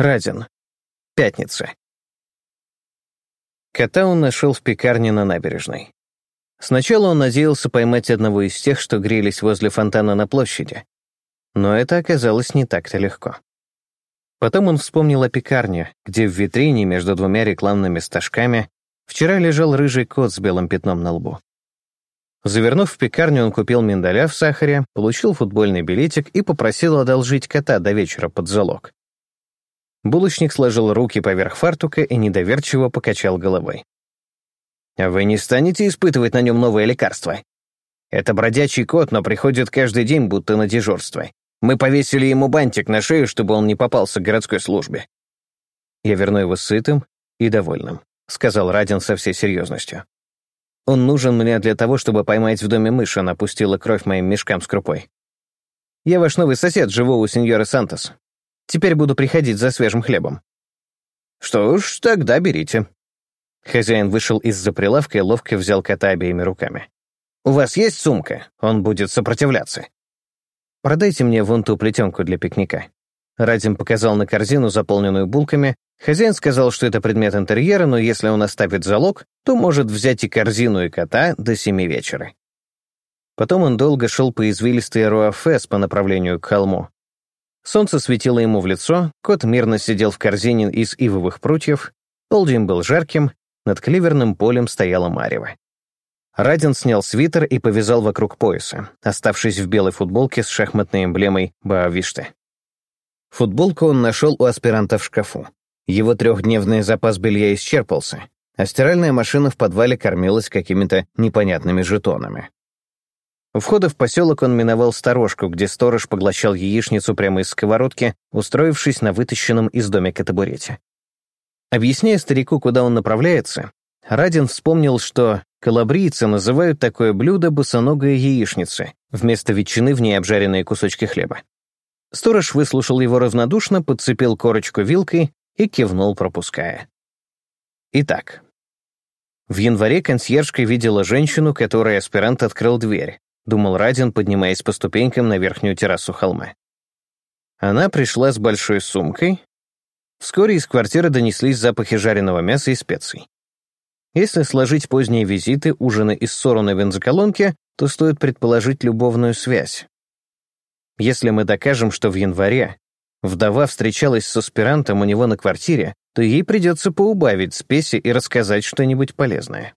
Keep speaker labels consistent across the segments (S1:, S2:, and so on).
S1: Радин. Пятница. Кота он нашел в пекарне на набережной. Сначала он надеялся поймать одного из тех, что грелись возле фонтана на площади. Но это оказалось не так-то легко. Потом он вспомнил о пекарне, где в витрине между двумя рекламными стажками вчера лежал рыжий кот с белым пятном на лбу. Завернув в пекарню, он купил миндаля в сахаре, получил футбольный билетик и попросил одолжить кота до вечера под залог. Булочник сложил руки поверх фартука и недоверчиво покачал головой. «А вы не станете испытывать на нем новое лекарство? Это бродячий кот, но приходит каждый день, будто на дежурство. Мы повесили ему бантик на шею, чтобы он не попался к городской службе. Я верну его сытым и довольным», — сказал Радин со всей серьезностью. «Он нужен мне для того, чтобы поймать в доме мышь, она пустила кровь моим мешкам с крупой. Я ваш новый сосед, живу у сеньора Сантос. Теперь буду приходить за свежим хлебом». «Что ж, тогда берите». Хозяин вышел из-за прилавка и ловко взял кота обеими руками. «У вас есть сумка? Он будет сопротивляться». «Продайте мне вон ту плетенку для пикника». Радим показал на корзину, заполненную булками. Хозяин сказал, что это предмет интерьера, но если он оставит залог, то может взять и корзину, и кота до семи вечера. Потом он долго шел по извилистой Руафес по направлению к холму. Солнце светило ему в лицо, кот мирно сидел в корзине из ивовых прутьев, полдень был жарким, над кливерным полем стояла марево. Радин снял свитер и повязал вокруг пояса, оставшись в белой футболке с шахматной эмблемой Баавиште. Футболку он нашел у аспиранта в шкафу. Его трехдневный запас белья исчерпался, а стиральная машина в подвале кормилась какими-то непонятными жетонами. У входа в поселок он миновал сторожку, где сторож поглощал яичницу прямо из сковородки, устроившись на вытащенном из домика табурете. Объясняя старику, куда он направляется, Радин вспомнил, что калабрийцы называют такое блюдо босоногая яичница, вместо ветчины в ней обжаренные кусочки хлеба. Сторож выслушал его равнодушно, подцепил корочку вилкой и кивнул, пропуская. Итак, в январе консьержка видела женщину, которой аспирант открыл дверь, думал Радин, поднимаясь по ступенькам на верхнюю террасу холма. Она пришла с большой сумкой. Вскоре из квартиры донеслись запахи жареного мяса и специй. Если сложить поздние визиты, ужины и ссору на бензоколонке, то стоит предположить любовную связь. Если мы докажем, что в январе вдова встречалась с аспирантом у него на квартире, то ей придется поубавить спеси и рассказать что-нибудь полезное.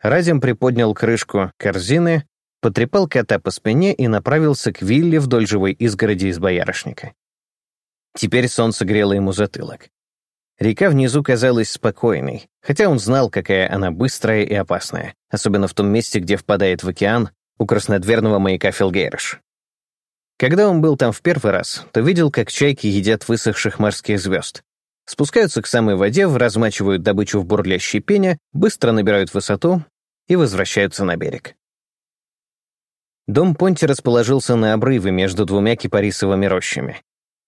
S1: Радим приподнял крышку корзины, потрепал кота по спине и направился к вилле вдоль живой изгороди из боярышника. Теперь солнце грело ему затылок. Река внизу казалась спокойной, хотя он знал, какая она быстрая и опасная, особенно в том месте, где впадает в океан у краснодверного маяка Филгейрш. Когда он был там в первый раз, то видел, как чайки едят высохших морских звезд. Спускаются к самой воде, размачивают добычу в бурлящей пене, быстро набирают высоту и возвращаются на берег. Дом Понти расположился на обрыве между двумя кипарисовыми рощами.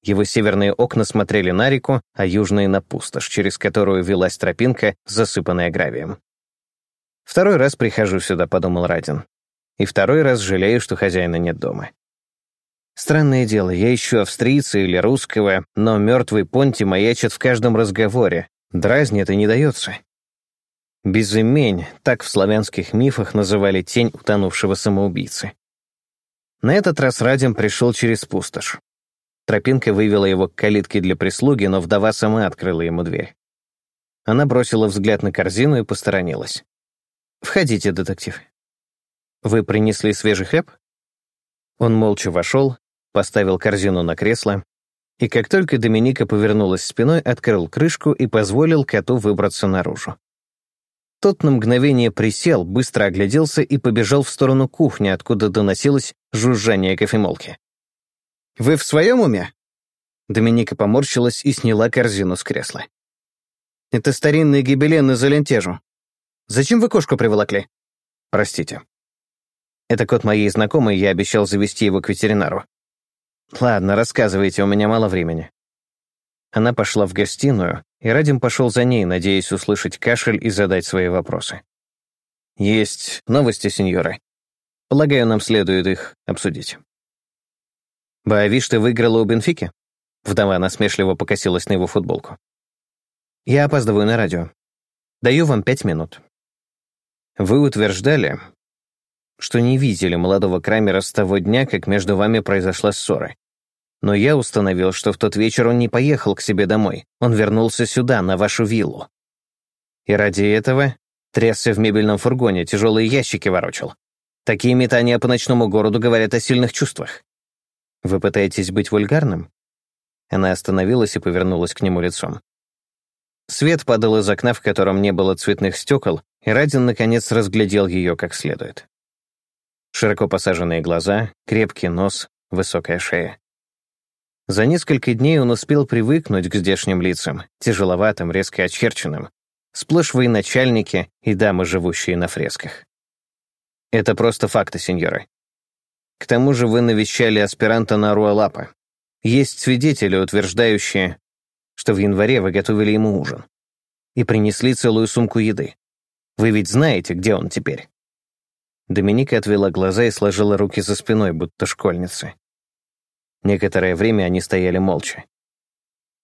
S1: Его северные окна смотрели на реку, а южные — на пустошь, через которую велась тропинка, засыпанная гравием. «Второй раз прихожу сюда», — подумал Радин. «И второй раз жалею, что хозяина нет дома». Странное дело, я ищу австрийца или русского, но мертвый Понти маячит в каждом разговоре, дразнит и не дается. Безымень, так в славянских мифах называли тень утонувшего самоубийцы. На этот раз Радим пришел через пустошь. Тропинка вывела его к калитке для прислуги, но вдова сама открыла ему дверь. Она бросила взгляд на корзину и посторонилась. «Входите, детектив». «Вы принесли свежий хлеб?» Он молча вошел, поставил корзину на кресло, и как только Доминика повернулась спиной, открыл крышку и позволил коту выбраться наружу. Тот на мгновение присел, быстро огляделся и побежал в сторону кухни, откуда доносилось жужжание кофемолки. «Вы в своем уме?» Доминика поморщилась и сняла корзину с кресла. «Это старинный гибелен из Алентежу. Зачем вы кошку приволокли?» «Простите. Это кот моей знакомой, я обещал завести его к ветеринару. Ладно, рассказывайте, у меня мало времени». Она пошла в гостиную, и Радим пошел за ней, надеясь услышать кашель и задать свои вопросы. «Есть новости, сеньоры. Полагаю, нам следует их обсудить». «Боавишта выиграла у Бенфики?» Вдова насмешливо покосилась на его футболку. «Я опаздываю на радио. Даю вам пять минут». «Вы утверждали, что не видели молодого Крамера с того дня, как между вами произошла ссора. Но я установил, что в тот вечер он не поехал к себе домой. Он вернулся сюда, на вашу виллу. И ради этого трясся в мебельном фургоне, тяжелые ящики ворочал. Такие метания по ночному городу говорят о сильных чувствах. Вы пытаетесь быть вульгарным? Она остановилась и повернулась к нему лицом. Свет падал из окна, в котором не было цветных стекол, и Радин, наконец, разглядел ее как следует. Широко посаженные глаза, крепкий нос, высокая шея. За несколько дней он успел привыкнуть к здешним лицам, тяжеловатым, резко очерченным, сплошь военачальники и дамы, живущие на фресках. Это просто факты, сеньоры. К тому же вы навещали аспиранта на Руалапа. Есть свидетели, утверждающие, что в январе вы готовили ему ужин. И принесли целую сумку еды. Вы ведь знаете, где он теперь. Доминика отвела глаза и сложила руки за спиной, будто школьница. Некоторое время они стояли молча.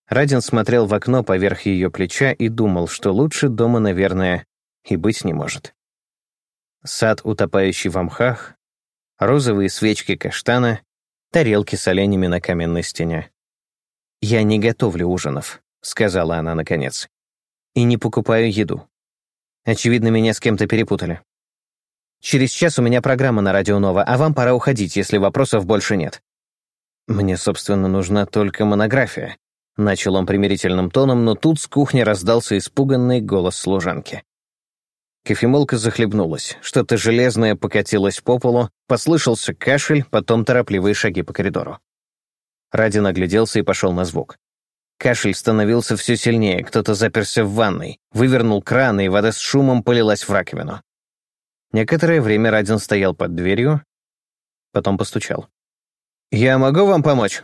S1: Радин смотрел в окно поверх ее плеча и думал, что лучше дома, наверное, и быть не может. Сад, утопающий в мхах, розовые свечки каштана, тарелки с оленями на каменной стене. «Я не готовлю ужинов», — сказала она наконец. «И не покупаю еду. Очевидно, меня с кем-то перепутали. Через час у меня программа на Радио Нова, а вам пора уходить, если вопросов больше нет. Мне, собственно, нужна только монография. Начал он примирительным тоном, но тут с кухни раздался испуганный голос служанки. Кофемолка захлебнулась, что-то железное покатилось по полу, послышался кашель, потом торопливые шаги по коридору. Радин огляделся и пошел на звук. Кашель становился все сильнее, кто-то заперся в ванной, вывернул кран, и вода с шумом полилась в раковину. Некоторое время Радин стоял под дверью, потом постучал. «Я могу вам помочь?»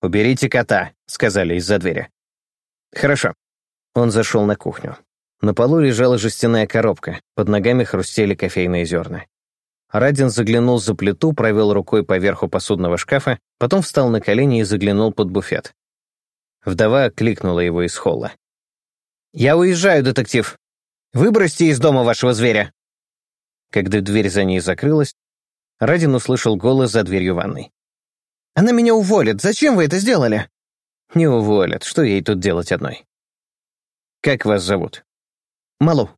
S1: «Уберите кота», — сказали из-за двери. «Хорошо». Он зашел на кухню. На полу лежала жестяная коробка, под ногами хрустели кофейные зерна. Радин заглянул за плиту, провел рукой по верху посудного шкафа, потом встал на колени и заглянул под буфет. Вдова кликнула его из холла. «Я уезжаю, детектив. Выбросьте из дома вашего зверя!» Когда дверь за ней закрылась, Радин услышал голос за дверью ванной. «Она меня уволит! Зачем вы это сделали?» «Не уволят. Что ей тут делать одной?» «Как вас зовут?» «Малу».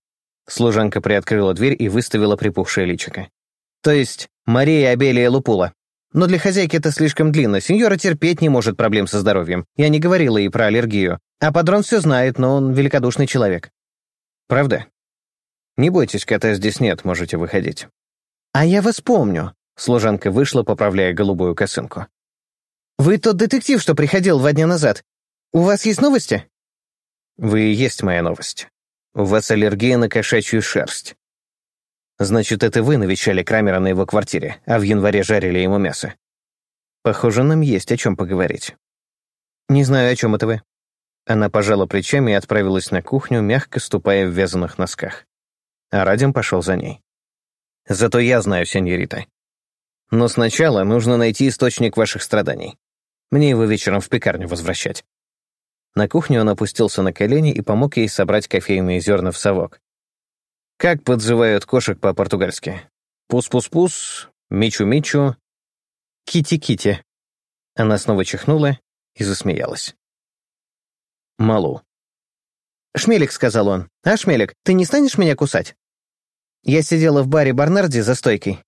S1: Служанка приоткрыла дверь и выставила припухшее личико. «То есть Мария Абелия Лупула. Но для хозяйки это слишком длинно. Сеньора терпеть не может проблем со здоровьем. Я не говорила ей про аллергию. А Падрон все знает, но он великодушный человек». «Правда?» «Не бойтесь, кота здесь нет, можете выходить». «А я вас помню», — служанка вышла, поправляя голубую косынку. «Вы тот детектив, что приходил два дня назад. У вас есть новости?» «Вы и есть моя новость. У вас аллергия на кошачью шерсть. Значит, это вы навещали Крамера на его квартире, а в январе жарили ему мясо. Похоже, нам есть о чем поговорить». «Не знаю, о чем это вы». Она пожала плечами и отправилась на кухню, мягко ступая в вязаных носках а Радим пошел за ней. «Зато я знаю, сеньорита. Но сначала нужно найти источник ваших страданий. Мне его вечером в пекарню возвращать». На кухню он опустился на колени и помог ей собрать кофейные зерна в совок. Как подзывают кошек по-португальски? Пус-пус-пус, мичу-мичу, кити-кити. Она снова чихнула и засмеялась. Малу. «Шмелик», — сказал он. «А, Шмелик, ты не станешь меня кусать?» Я сидела в баре Барнарди за стойкой.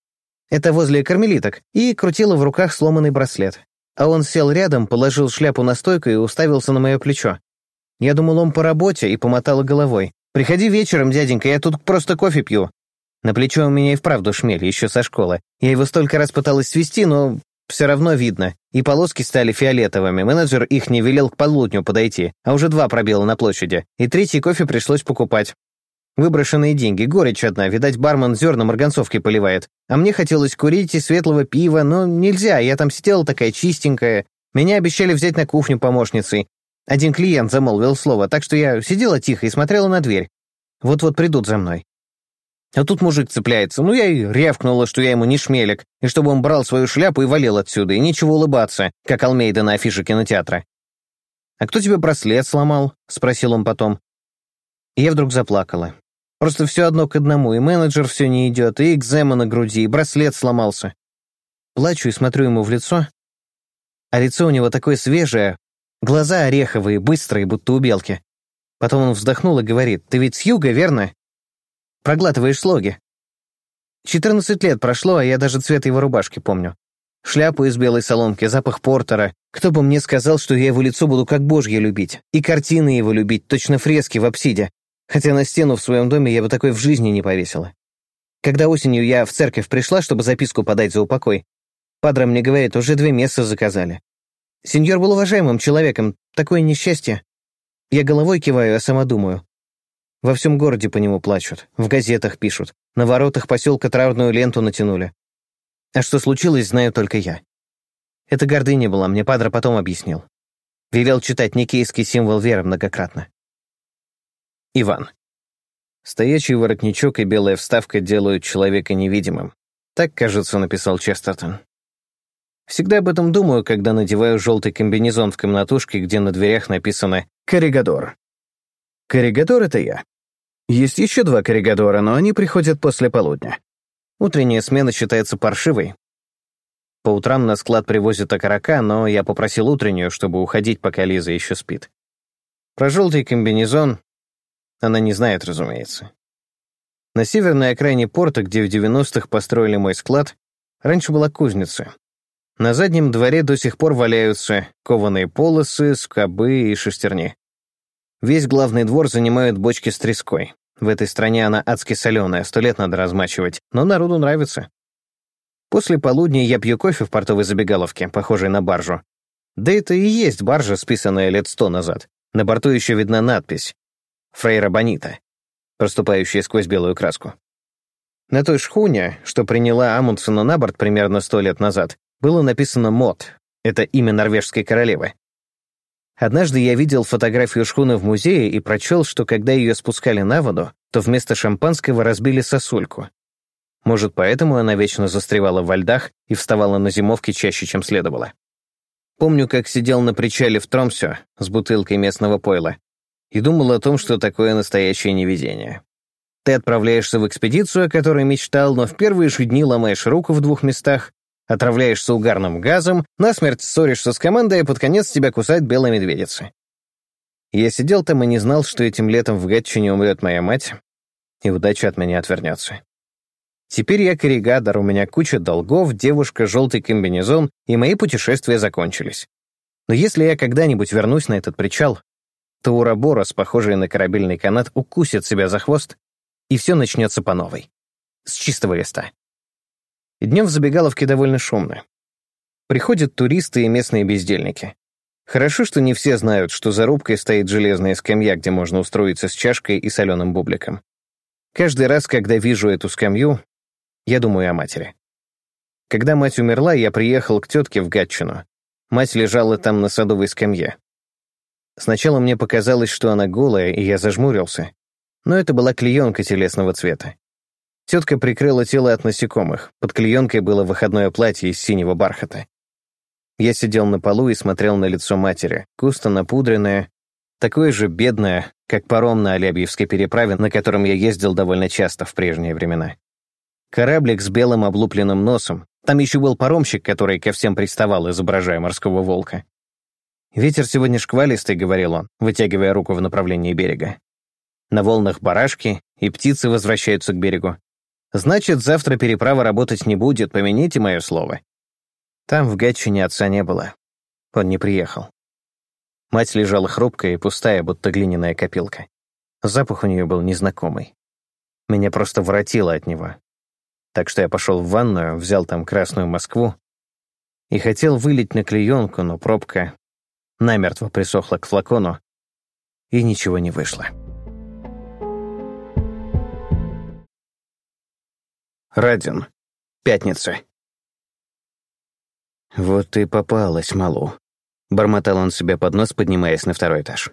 S1: Это возле кармелиток, и крутила в руках сломанный браслет. А он сел рядом, положил шляпу на стойку и уставился на мое плечо. Я думал, он по работе, и помотала головой. «Приходи вечером, дяденька, я тут просто кофе пью». На плечо у меня и вправду шмель, еще со школы. Я его столько раз пыталась свести, но все равно видно. И полоски стали фиолетовыми. Менеджер их не велел к полудню подойти, а уже два пробела на площади. И третий кофе пришлось покупать. Выброшенные деньги, горечь одна, видать, бармен зерна марганцовки поливает. А мне хотелось курить и светлого пива, но нельзя, я там сидела такая чистенькая. Меня обещали взять на кухню помощницей. Один клиент замолвил слово, так что я сидела тихо и смотрела на дверь. Вот-вот придут за мной. А тут мужик цепляется. Ну, я и рявкнула, что я ему не шмелик, и чтобы он брал свою шляпу и валил отсюда, и нечего улыбаться, как Алмейда на афише кинотеатра. «А кто тебе браслет сломал?» — спросил он потом. И я вдруг заплакала. Просто все одно к одному, и менеджер все не идет, и экзема на груди, и браслет сломался. Плачу и смотрю ему в лицо, а лицо у него такое свежее, глаза ореховые, быстрые, будто у белки. Потом он вздохнул и говорит, «Ты ведь с юга, верно? Проглатываешь слоги». Четырнадцать лет прошло, а я даже цвет его рубашки помню. Шляпу из белой соломки, запах портера. Кто бы мне сказал, что я его лицо буду как божье любить. И картины его любить, точно фрески в апсиде. Хотя на стену в своем доме я бы такой в жизни не повесила. Когда осенью я в церковь пришла, чтобы записку подать за упокой, Падре мне говорит, уже две места заказали. Сеньор был уважаемым человеком, такое несчастье. Я головой киваю, а сама думаю. Во всем городе по нему плачут, в газетах пишут, на воротах поселка травную ленту натянули. А что случилось, знаю только я. Это гордыня была, мне Падре потом объяснил. Велел читать никейский символ веры многократно. Иван. Стоячий воротничок и белая вставка делают человека невидимым. Так, кажется, написал Честертон. Всегда об этом думаю, когда надеваю желтый комбинезон в комнатушке, где на дверях написано «Корригадор». Корригадор — это я. Есть еще два корригадора, но они приходят после полудня. Утренняя смена считается паршивой. По утрам на склад привозят окорока, но я попросил утреннюю, чтобы уходить, пока Лиза еще спит. Про желтый комбинезон она не знает, разумеется. На северной окраине порта, где в 90-х построили мой склад, раньше была кузница. На заднем дворе до сих пор валяются кованые полосы, скобы и шестерни. Весь главный двор занимают бочки с треской. В этой стране она адски соленая, сто лет надо размачивать, но народу нравится. После полудня я пью кофе в портовой забегаловке, похожей на баржу. Да это и есть баржа, списанная лет сто назад. На борту еще видна надпись «Фрейра Бонита», проступающая сквозь белую краску. На той шхуне, что приняла Амундсена на борт примерно сто лет назад, было написано «Мод». Это имя норвежской королевы. Однажды я видел фотографию шхуны в музее и прочел, что когда ее спускали на воду, то вместо шампанского разбили сосульку. Может, поэтому она вечно застревала во льдах и вставала на зимовке чаще, чем следовало. Помню, как сидел на причале в Тромсе с бутылкой местного пойла и думал о том, что такое настоящее невезение. Ты отправляешься в экспедицию, о которой мечтал, но в первые же дни ломаешь руку в двух местах, отравляешься угарным газом, насмерть ссоришься с командой, а под конец тебя кусает белая медведица. Я сидел там и не знал, что этим летом в Гатчине умрет моя мать, и удача от меня отвернется. Теперь я корригадор, у меня куча долгов, девушка, желтый комбинезон, и мои путешествия закончились. Но если я когда-нибудь вернусь на этот причал, то Ураборос, похожий на корабельный канат, укусит себя за хвост, и все начнется по новой. С чистого листа. Днем в забегаловке довольно шумно. Приходят туристы и местные бездельники. Хорошо, что не все знают, что за рубкой стоит железная скамья, где можно устроиться с чашкой и соленым бубликом. Каждый раз, когда вижу эту скамью, я думаю о матери. Когда мать умерла, я приехал к тетке в Гатчину. Мать лежала там на садовой скамье. Сначала мне показалось, что она голая, и я зажмурился. Но это была клеенка телесного цвета. Тетка прикрыла тело от насекомых. Под клеенкой было выходное платье из синего бархата. Я сидел на полу и смотрел на лицо матери, густо напудренное, такое же бедное, как паром на Алябьевской переправе, на котором я ездил довольно часто в прежние времена. Кораблик с белым облупленным носом. Там еще был паромщик, который ко всем приставал, изображая морского волка. «Ветер сегодня шквалистый», — говорил он, вытягивая руку в направлении берега. На волнах барашки, и птицы возвращаются к берегу. Значит, завтра переправа работать не будет, помяните мое слово. Там в Гатчине отца не было. Он не приехал. Мать лежала хрупкая и пустая, будто глиняная копилка. Запах у нее был незнакомый. Меня просто воротило от него. Так что я пошел в ванную, взял там красную Москву и хотел вылить на клеенку, но пробка намертво присохла к флакону, и ничего не вышло. Радин. Пятница. «Вот ты попалась, Малу», — бормотал он себе под нос, поднимаясь на второй этаж.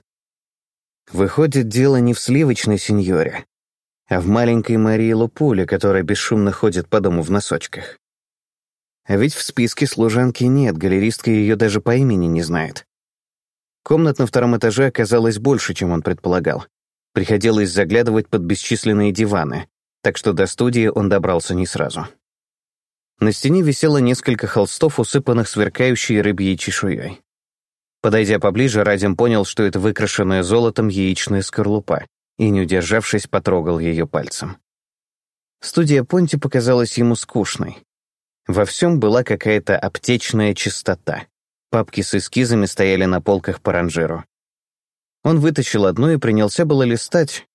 S1: «Выходит, дело не в сливочной сеньоре, а в маленькой Марии Лупуле, которая бесшумно ходит по дому в носочках. А ведь в списке служанки нет, галеристка ее даже по имени не знает. Комнат на втором этаже оказалось больше, чем он предполагал. Приходилось заглядывать под бесчисленные диваны, так что до студии он добрался не сразу. На стене висело несколько холстов, усыпанных сверкающей рыбьей чешуей. Подойдя поближе, Радим понял, что это выкрашенная золотом яичная скорлупа, и, не удержавшись, потрогал ее пальцем. Студия Понти показалась ему скучной. Во всем была какая-то аптечная чистота. Папки с эскизами стояли на полках по ранжиру. Он вытащил одну и принялся было листать,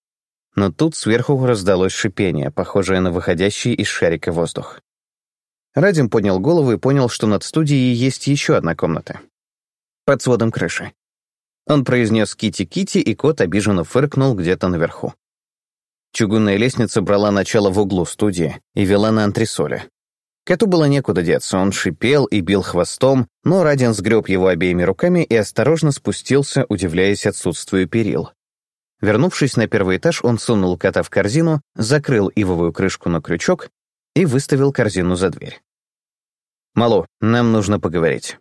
S1: но тут сверху раздалось шипение, похожее на выходящий из шарика воздух. Радим поднял голову и понял, что над студией есть еще одна комната. Под сводом крыши. Он произнес «Кити-Кити», и кот обиженно фыркнул где-то наверху. Чугунная лестница брала начало в углу студии и вела на антресоле. Коту было некуда деться, он шипел и бил хвостом, но Радин сгреб его обеими руками и осторожно спустился, удивляясь отсутствию перил. Вернувшись на первый этаж, он сунул кота в корзину, закрыл ивовую крышку на крючок и выставил корзину за дверь. «Мало, нам нужно поговорить».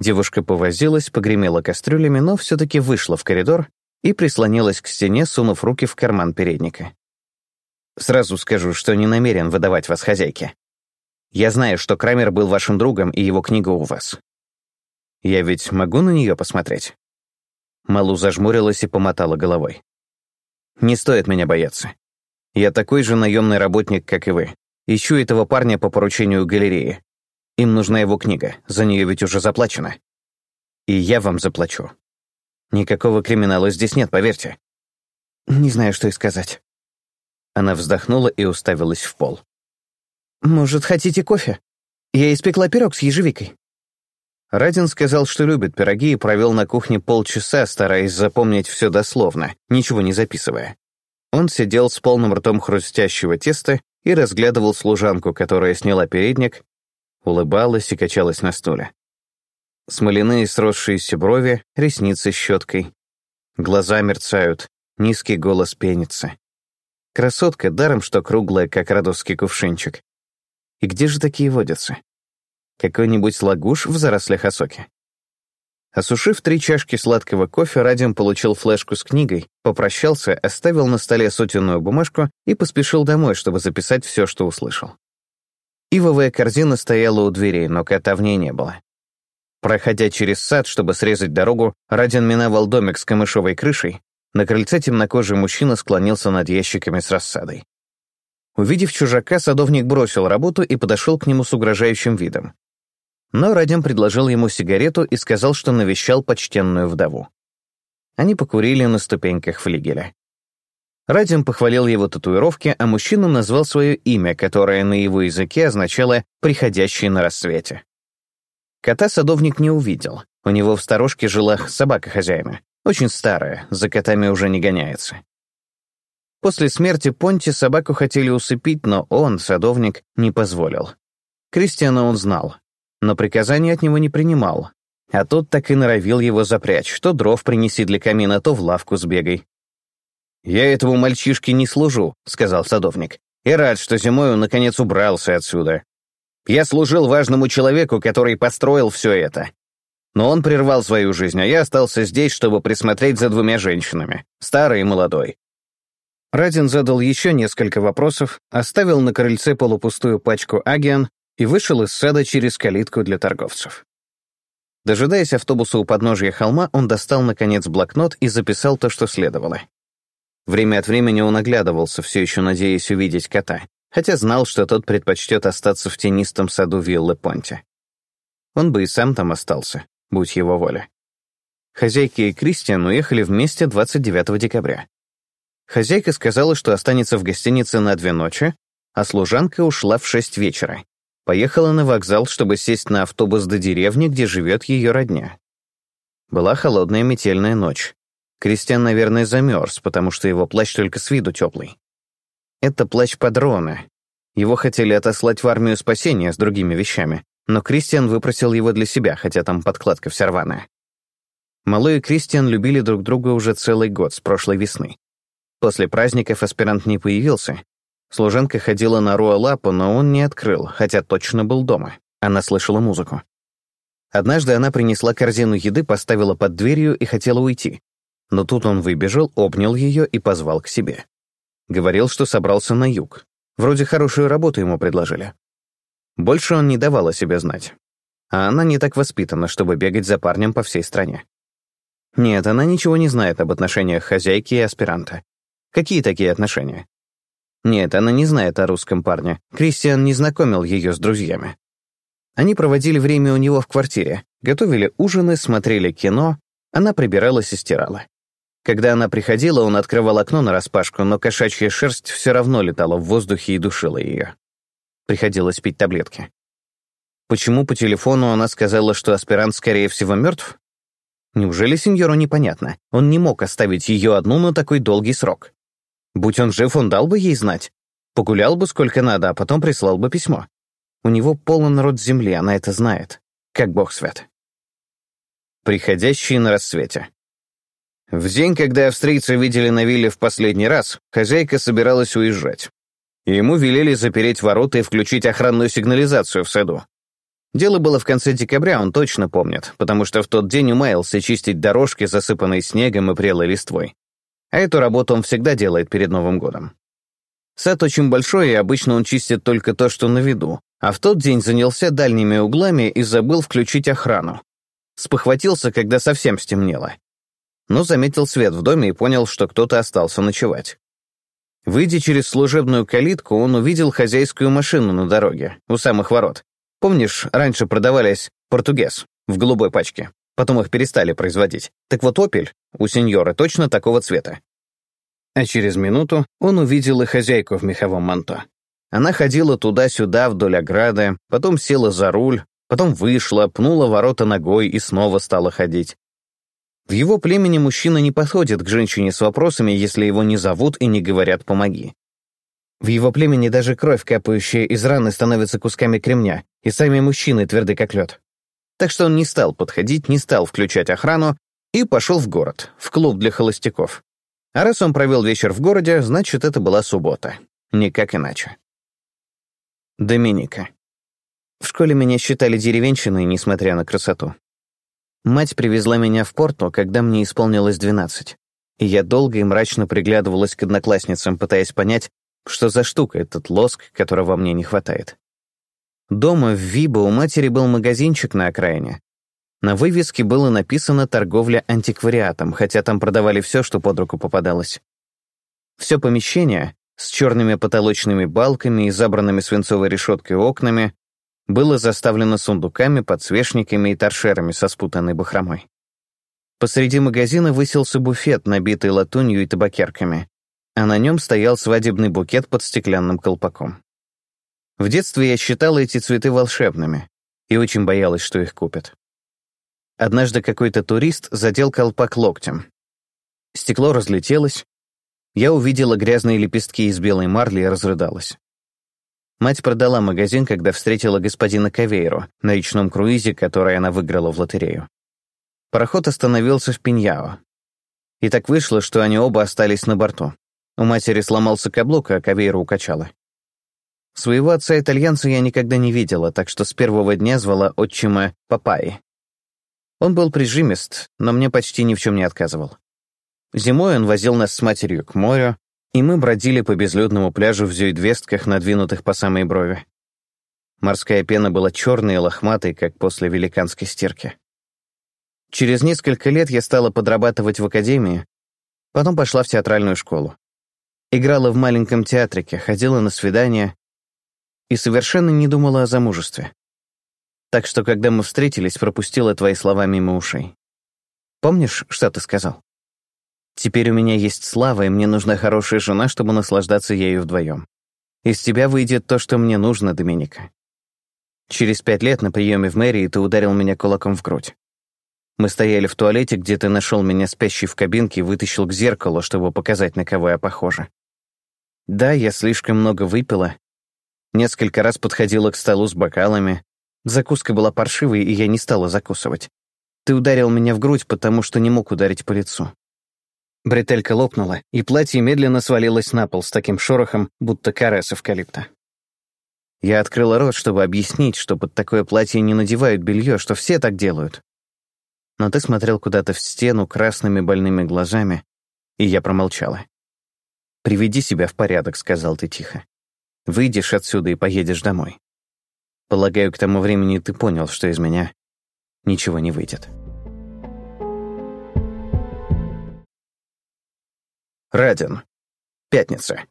S1: Девушка повозилась, погремела кастрюлями, но все-таки вышла в коридор и прислонилась к стене, сунув руки в карман передника. «Сразу скажу, что не намерен выдавать вас хозяйке. Я знаю, что Крамер был вашим другом, и его книга у вас. Я ведь могу на нее посмотреть?» Малу зажмурилась и помотала головой. «Не стоит меня бояться. Я такой же наемный работник, как и вы. Ищу этого парня по поручению галереи. Им нужна его книга, за нее ведь уже заплачено. И я вам заплачу. Никакого криминала здесь нет, поверьте. Не знаю, что и сказать. Она вздохнула и уставилась в пол. «Может, хотите кофе? Я испекла пирог с ежевикой». Радин сказал, что любит пироги и провел на кухне полчаса, стараясь запомнить все дословно, ничего не записывая. Он сидел с полным ртом хрустящего теста и разглядывал служанку, которая сняла передник улыбалась и качалась на стуле. Смоляные сросшиеся брови, ресницы щеткой. Глаза мерцают, низкий голос пенится. Красотка, даром что круглая, как радовский кувшинчик. И где же такие водятся? Какой-нибудь лагуш в зарослях осоки? Осушив три чашки сладкого кофе, Радим получил флешку с книгой, попрощался, оставил на столе сотенную бумажку и поспешил домой, чтобы записать все, что услышал. Ивовая корзина стояла у дверей, но кота в ней не было. Проходя через сад, чтобы срезать дорогу, Радин миновал домик с камышовой крышей. На крыльце темнокожий мужчина склонился над ящиками с рассадой. Увидев чужака, садовник бросил работу и подошел к нему с угрожающим видом. Но Радин предложил ему сигарету и сказал, что навещал почтенную вдову. Они покурили на ступеньках флигеля. Радим похвалил его татуировки, а мужчина назвал свое имя, которое на его языке означало «приходящий на рассвете». Кота садовник не увидел. У него в сторожке жила собака хозяина. Очень старая, за котами уже не гоняется. После смерти Понти собаку хотели усыпить, но он, садовник, не позволил. Кристиана он знал, но приказания от него не принимал. А тот так и норовил его запрячь, что дров принеси для камина, то в лавку сбегай. «Я этому мальчишке не служу», — сказал садовник. «И рад, что зимой он, наконец, убрался отсюда. Я служил важному человеку, который построил все это. Но он прервал свою жизнь, а я остался здесь, чтобы присмотреть за двумя женщинами, старой и молодой». Радин задал еще несколько вопросов, оставил на крыльце полупустую пачку агиан и вышел из сада через калитку для торговцев. Дожидаясь автобуса у подножия холма, он достал, наконец, блокнот и записал то, что следовало. Время от времени он оглядывался, все еще надеясь увидеть кота, хотя знал, что тот предпочтет остаться в тенистом саду виллы Понте. Он бы и сам там остался, будь его воля. Хозяйка и Кристиан уехали вместе 29 декабря. Хозяйка сказала, что останется в гостинице на две ночи, а служанка ушла в шесть вечера. Поехала на вокзал, чтобы сесть на автобус до деревни, где живет ее родня. Была холодная метельная ночь. Кристиан, наверное, замерз, потому что его плащ только с виду теплый. Это плащ Падрона. Его хотели отослать в армию спасения с другими вещами, но Кристиан выпросил его для себя, хотя там подкладка вся рваная. Малой и Кристиан любили друг друга уже целый год, с прошлой весны. После праздников аспирант не появился. Служенка ходила на Руа Лапу, но он не открыл, хотя точно был дома. Она слышала музыку. Однажды она принесла корзину еды, поставила под дверью и хотела уйти. Но тут он выбежал, обнял ее и позвал к себе. Говорил, что собрался на юг. Вроде хорошую работу ему предложили. Больше он не давал о себе знать. А она не так воспитана, чтобы бегать за парнем по всей стране. Нет, она ничего не знает об отношениях хозяйки и аспиранта. Какие такие отношения? Нет, она не знает о русском парне. Кристиан не знакомил ее с друзьями. Они проводили время у него в квартире, готовили ужины, смотрели кино, она прибиралась и стирала. Когда она приходила, он открывал окно нараспашку, но кошачья шерсть все равно летала в воздухе и душила ее. Приходилось пить таблетки. Почему по телефону она сказала, что аспирант, скорее всего, мертв? Неужели сеньору непонятно? Он не мог оставить ее одну на такой долгий срок. Будь он жив, он дал бы ей знать. Погулял бы сколько надо, а потом прислал бы письмо. У него полон рот земли, она это знает. Как бог свят. Приходящие на рассвете. В день, когда австрийцы видели на вилле в последний раз, хозяйка собиралась уезжать. ему велели запереть ворота и включить охранную сигнализацию в саду. Дело было в конце декабря, он точно помнит, потому что в тот день умаялся чистить дорожки, засыпанные снегом и прелой листвой. А эту работу он всегда делает перед Новым годом. Сад очень большой, и обычно он чистит только то, что на виду, а в тот день занялся дальними углами и забыл включить охрану. Спохватился, когда совсем стемнело. Но заметил свет в доме и понял, что кто-то остался ночевать. Выйдя через служебную калитку, он увидел хозяйскую машину на дороге, у самых ворот. Помнишь, раньше продавались «Португез» в голубой пачке? Потом их перестали производить. Так вот «Опель» у сеньора точно такого цвета. А через минуту он увидел и хозяйку в меховом манто. Она ходила туда-сюда вдоль ограды, потом села за руль, потом вышла, пнула ворота ногой и снова стала ходить. В его племени мужчина не подходит к женщине с вопросами, если его не зовут и не говорят «помоги». В его племени даже кровь, капающая из раны, становится кусками кремня, и сами мужчины тверды как лед. Так что он не стал подходить, не стал включать охрану и пошел в город, в клуб для холостяков. А раз он провел вечер в городе, значит, это была суббота. Никак иначе. Доминика. В школе меня считали деревенщиной, несмотря на красоту. Мать привезла меня в Порту, когда мне исполнилось 12, и я долго и мрачно приглядывалась к одноклассницам, пытаясь понять, что за штука этот лоск, которого мне не хватает. Дома в Вибо у матери был магазинчик на окраине. На вывеске было написано «Торговля антиквариатом», хотя там продавали все, что под руку попадалось. Все помещение, с черными потолочными балками и забранными свинцовой решеткой окнами, было заставлено сундуками, подсвечниками и торшерами со спутанной бахромой. Посреди магазина высился буфет, набитый латунью и табакерками, а на нем стоял свадебный букет под стеклянным колпаком. В детстве я считала эти цветы волшебными и очень боялась, что их купят. Однажды какой-то турист задел колпак локтем. Стекло разлетелось, я увидела грязные лепестки из белой марли и разрыдалась. Мать продала магазин, когда встретила господина Кавейру на речном круизе, который она выиграла в лотерею. Пароход остановился в Пиньяо. И так вышло, что они оба остались на борту. У матери сломался каблук, а Кавейру укачала. Своего отца-итальянца я никогда не видела, так что с первого дня звала отчима Папай. Он был прижимист, но мне почти ни в чем не отказывал. Зимой он возил нас с матерью к морю, и мы бродили по безлюдному пляжу в зюидвестках, надвинутых по самой брови. Морская пена была черной и лохматой, как после великанской стирки. Через несколько лет я стала подрабатывать в академии, потом пошла в театральную школу. Играла в маленьком театрике, ходила на свидания и совершенно не думала о замужестве. Так что, когда мы встретились, пропустила твои слова мимо ушей. Помнишь, что ты сказал? Теперь у меня есть слава, и мне нужна хорошая жена, чтобы наслаждаться ею вдвоем. Из тебя выйдет то, что мне нужно, Доминика. Через пять лет на приеме в мэрии ты ударил меня кулаком в грудь. Мы стояли в туалете, где ты нашел меня спящей в кабинке и вытащил к зеркалу, чтобы показать, на кого я похожа. Да, я слишком много выпила. Несколько раз подходила к столу с бокалами. Закуска была паршивой, и я не стала закусывать. Ты ударил меня в грудь, потому что не мог ударить по лицу. Бретелька лопнула, и платье медленно свалилось на пол с таким шорохом, будто кора с эвкалипта. Я открыла рот, чтобы объяснить, что под такое платье не надевают белье, что все так делают. Но ты смотрел куда-то в стену красными больными глазами, и я промолчала. «Приведи себя в порядок», — сказал ты тихо. «Выйдешь отсюда и поедешь домой. Полагаю, к тому времени ты понял, что из меня ничего не выйдет». Радин. Пятница.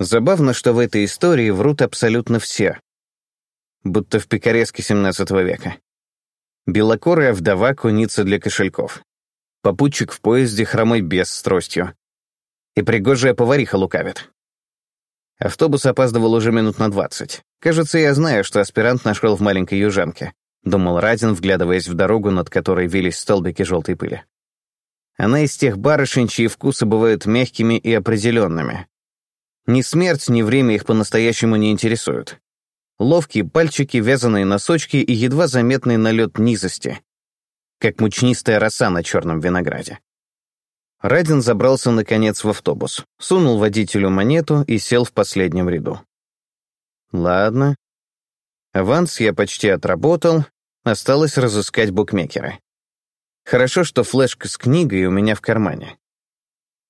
S1: Забавно, что в этой истории врут абсолютно все. Будто в пикареске 17 века. Белокорая вдова куница для кошельков. Попутчик в поезде хромой бес с тростью. И пригожая повариха лукавит. Автобус опаздывал уже минут на двадцать. Кажется, я знаю, что аспирант нашел в маленькой южанке. Думал Радин, вглядываясь в дорогу, над которой вились столбики желтой пыли. Она из тех барышень, чьи вкусы бывают мягкими и определенными. Ни смерть, ни время их по-настоящему не интересуют. Ловкие пальчики, вязаные носочки и едва заметный налет низости, как мучнистая роса на черном винограде. Радин забрался, наконец, в автобус, сунул водителю монету и сел в последнем ряду. Ладно. Аванс я почти отработал, осталось разыскать букмекера. Хорошо, что флешка с книгой у меня в кармане.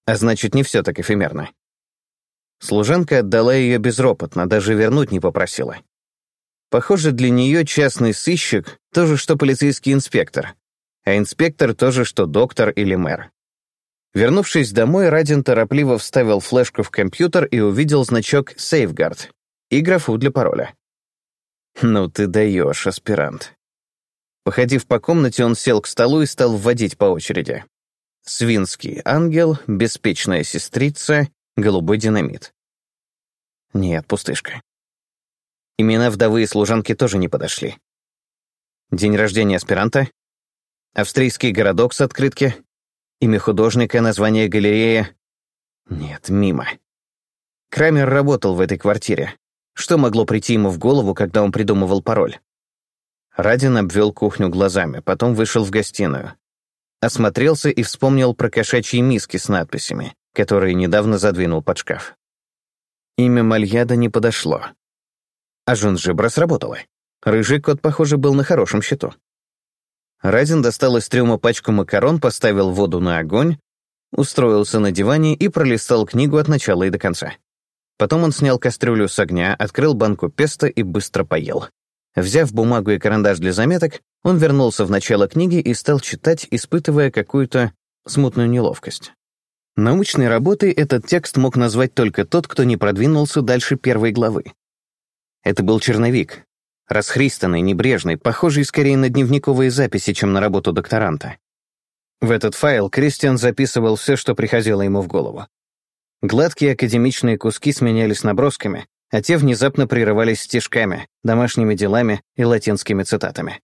S1: А значит, не все так эфемерно. Служанка отдала ее безропотно, даже вернуть не попросила. Похоже, для нее частный сыщик — то же, что полицейский инспектор, а инспектор — то же, что доктор или мэр. Вернувшись домой, Радин торопливо вставил флешку в компьютер и увидел значок «Safeguard» и графу для пароля. «Ну ты даешь, аспирант», Походив по комнате, он сел к столу и стал вводить по очереди. Свинский ангел, беспечная сестрица, голубой динамит. Нет, пустышка. Имена вдовы и служанки тоже не подошли. День рождения аспиранта, австрийский городок с открытки, имя художника, название галереи. Нет, мимо. Крамер работал в этой квартире. Что могло прийти ему в голову, когда он придумывал пароль? Радин обвел кухню глазами, потом вышел в гостиную. Осмотрелся и вспомнил про кошачьи миски с надписями, которые недавно задвинул под шкаф. Имя Мальяда не подошло. А Жунжибра сработала. Рыжий кот, похоже, был на хорошем счету. Радин достал из трюма пачку макарон, поставил воду на огонь, устроился на диване и пролистал книгу от начала и до конца. Потом он снял кастрюлю с огня, открыл банку песто и быстро поел. Взяв бумагу и карандаш для заметок, он вернулся в начало книги и стал читать, испытывая какую-то смутную неловкость. Научной работой этот текст мог назвать только тот, кто не продвинулся дальше первой главы. Это был черновик, расхристанный, небрежный, похожий скорее на дневниковые записи, чем на работу докторанта. В этот файл Кристиан записывал все, что приходило ему в голову. Гладкие академичные куски сменялись набросками, а те внезапно прерывались стишками, домашними делами и латинскими цитатами.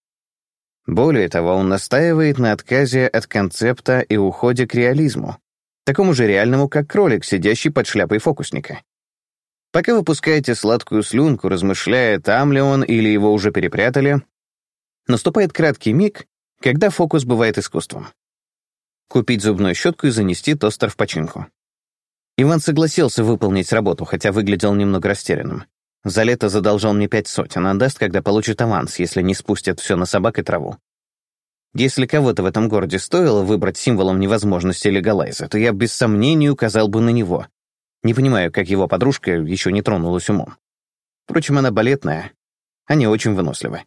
S1: Более того, он настаивает на отказе от концепта и уходе к реализму, такому же реальному, как кролик, сидящий под шляпой фокусника. Пока вы пускаете сладкую слюнку, размышляя, там ли он или его уже перепрятали, наступает краткий миг, когда фокус бывает искусством. Купить зубную щетку и занести тостер в починку. Иван согласился выполнить работу, хотя выглядел немного растерянным. За лето задолжал мне пять сотен, отдаст, когда получит аванс, если не спустят все на собак и траву. Если кого-то в этом городе стоило выбрать символом невозможности легалайза, то я без сомнений указал бы на него. Не понимаю, как его подружка еще не тронулась умом. Впрочем, она балетная, они очень выносливы.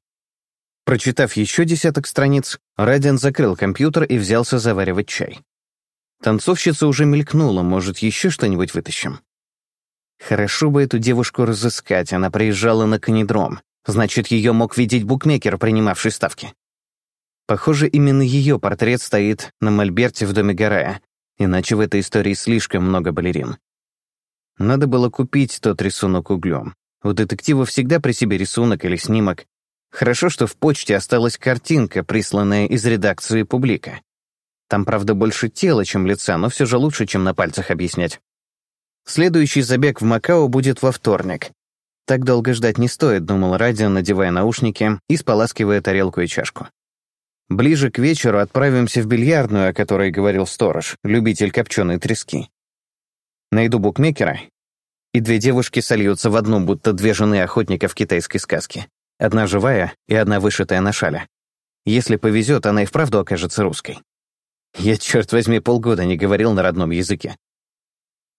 S1: Прочитав еще десяток страниц, Радиан закрыл компьютер и взялся заваривать чай. Танцовщица уже мелькнула, может, еще что-нибудь вытащим? Хорошо бы эту девушку разыскать, она приезжала на канедром. Значит, ее мог видеть букмекер, принимавший ставки. Похоже, именно ее портрет стоит на мольберте в доме Гарая, иначе в этой истории слишком много балерин. Надо было купить тот рисунок углем. У детектива всегда при себе рисунок или снимок. Хорошо, что в почте осталась картинка, присланная из редакции «Публика». Там, правда, больше тела, чем лица, но все же лучше, чем на пальцах объяснять. Следующий забег в Макао будет во вторник. Так долго ждать не стоит, думал Радио, надевая наушники и споласкивая тарелку и чашку. Ближе к вечеру отправимся в бильярдную, о которой говорил сторож, любитель копченой трески. Найду букмекера, и две девушки сольются в одну, будто две жены в китайской сказке. Одна живая и одна вышитая на шале. Если повезет, она и вправду окажется русской. Я, черт возьми, полгода не говорил на родном языке.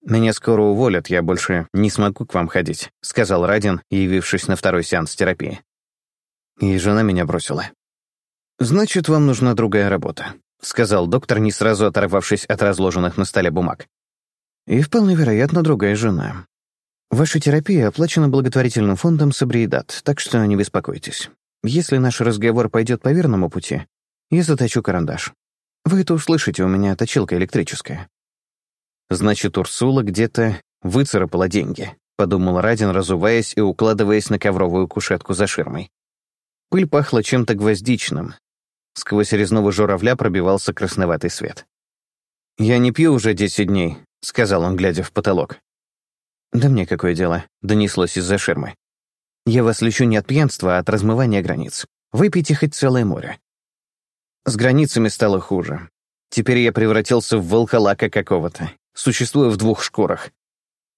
S1: «Меня скоро уволят, я больше не смогу к вам ходить», — сказал Радин, явившись на второй сеанс терапии. И жена меня бросила. «Значит, вам нужна другая работа», — сказал доктор, не сразу оторвавшись от разложенных на столе бумаг. «И вполне вероятно, другая жена. Ваша терапия оплачена благотворительным фондом Сабриедат, так что не беспокойтесь. Если наш разговор пойдет по верному пути, я заточу карандаш. Вы это услышите, у меня точилка электрическая. Значит, Урсула где-то выцарапала деньги, подумал Радин, разуваясь и укладываясь на ковровую кушетку за ширмой. Пыль пахла чем-то гвоздичным. Сквозь резного журавля пробивался красноватый свет. «Я не пью уже десять дней», — сказал он, глядя в потолок. «Да мне какое дело?» — донеслось из-за ширмы. «Я вас лечу не от пьянства, а от размывания границ. Выпейте хоть целое море». С границами стало хуже. Теперь я превратился в волколака какого-то, существуя в двух шкурах.